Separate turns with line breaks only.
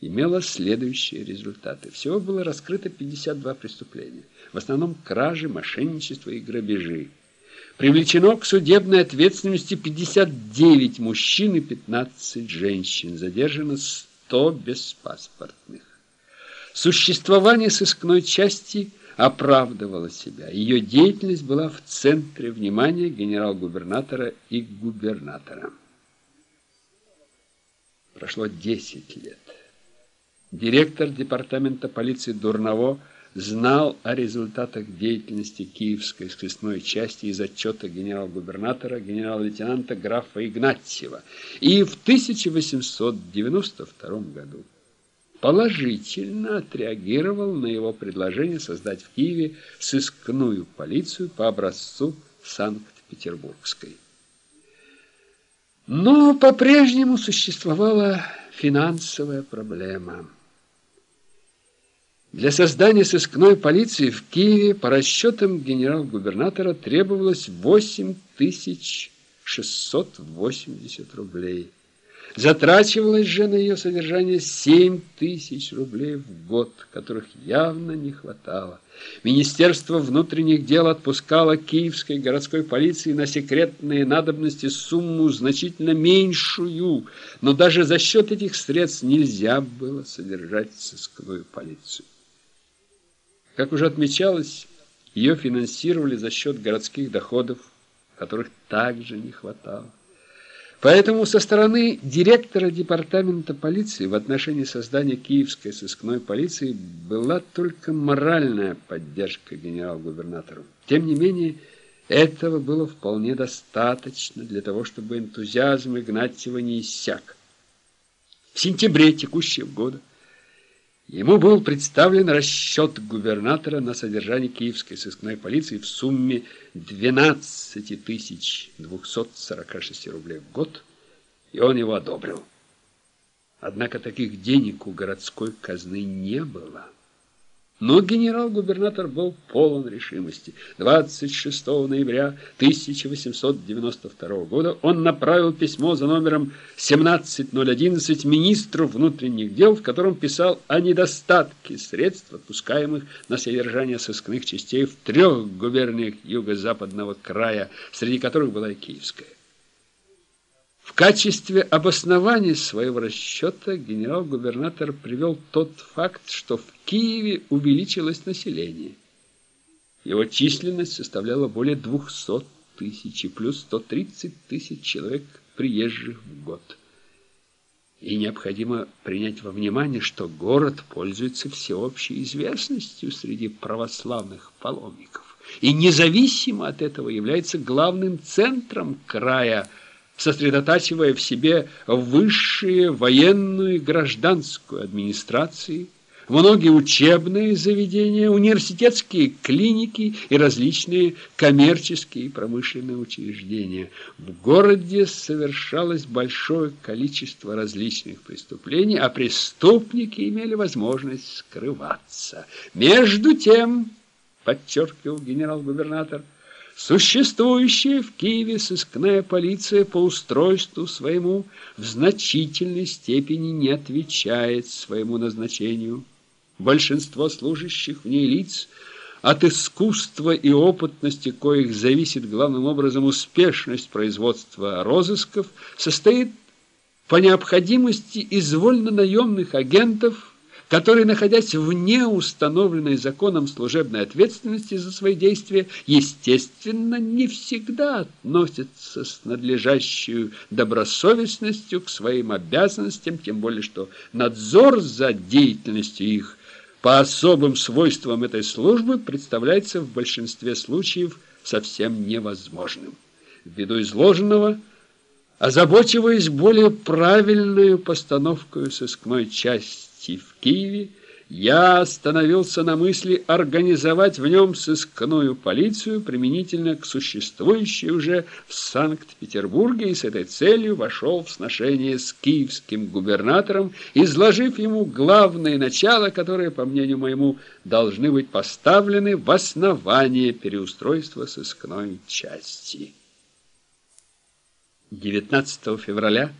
имела следующие результаты. Всего было раскрыто 52 преступления, в основном кражи, мошенничество и грабежи. Привлечено к судебной ответственности 59 мужчин и 15 женщин, задержано 100 беспаспортных. Существование сыскной части оправдывало себя. Ее деятельность была в центре внимания генерал-губернатора и губернатора. Прошло 10 лет. Директор департамента полиции Дурново знал о результатах деятельности Киевской скрестной части из отчета генерал-губернатора, генерал-лейтенанта графа Игнатьева. И в 1892 году положительно отреагировал на его предложение создать в Киеве сыскную полицию по образцу Санкт-Петербургской. Но по-прежнему существовала финансовая проблема. Для создания сыскной полиции в Киеве по расчетам генерал-губернатора требовалось 8680 рублей. Затрачивалось же на ее содержание 7 тысяч рублей в год, которых явно не хватало. Министерство внутренних дел отпускало киевской городской полиции на секретные надобности сумму значительно меньшую, но даже за счет этих средств нельзя было содержать сыскную полицию. Как уже отмечалось, ее финансировали за счет городских доходов, которых также не хватало. Поэтому со стороны директора департамента полиции в отношении создания Киевской сыскной полиции была только моральная поддержка генерал-губернатору. Тем не менее, этого было вполне достаточно для того, чтобы энтузиазм Игнатьева не иссяк. В сентябре текущего года Ему был представлен расчет губернатора на содержание киевской сыскной полиции в сумме 12 246 рублей в год, и он его одобрил. Однако таких денег у городской казны не было. Но генерал-губернатор был полон решимости. 26 ноября 1892 года он направил письмо за номером 17011 министру внутренних дел, в котором писал о недостатке средств, отпускаемых на содержание сыскных частей в трех губерниях юго-западного края, среди которых была и Киевская. В качестве обоснования своего расчета генерал-губернатор привел тот факт, что в Киеве увеличилось население. Его численность составляла более 200 тысяч, плюс 130 тысяч человек приезжих в год. И необходимо принять во внимание, что город пользуется всеобщей известностью среди православных паломников и независимо от этого является главным центром края – сосредотачивая в себе высшие военную и гражданскую администрации, многие учебные заведения, университетские клиники и различные коммерческие и промышленные учреждения. В городе совершалось большое количество различных преступлений, а преступники имели возможность скрываться. Между тем, подчеркивал генерал-губернатор, Существующая в Киеве сыскная полиция по устройству своему в значительной степени не отвечает своему назначению. Большинство служащих в ней лиц от искусства и опытности, коих зависит главным образом успешность производства розысков, состоит по необходимости из вольно-наемных агентов, которые, находясь вне установленной законом служебной ответственности за свои действия, естественно, не всегда относятся с надлежащей добросовестностью к своим обязанностям, тем более что надзор за деятельностью их по особым свойствам этой службы представляется в большинстве случаев совсем невозможным. Ввиду изложенного – озабочиваясь более правильную постановкой сыскной части власти в Киеве, я остановился на мысли организовать в нем сыскную полицию применительно к существующей уже в Санкт-Петербурге и с этой целью вошел в сношение с киевским губернатором, изложив ему главные начала, которые, по мнению моему, должны быть поставлены в основание переустройства сыскной части. 19 февраля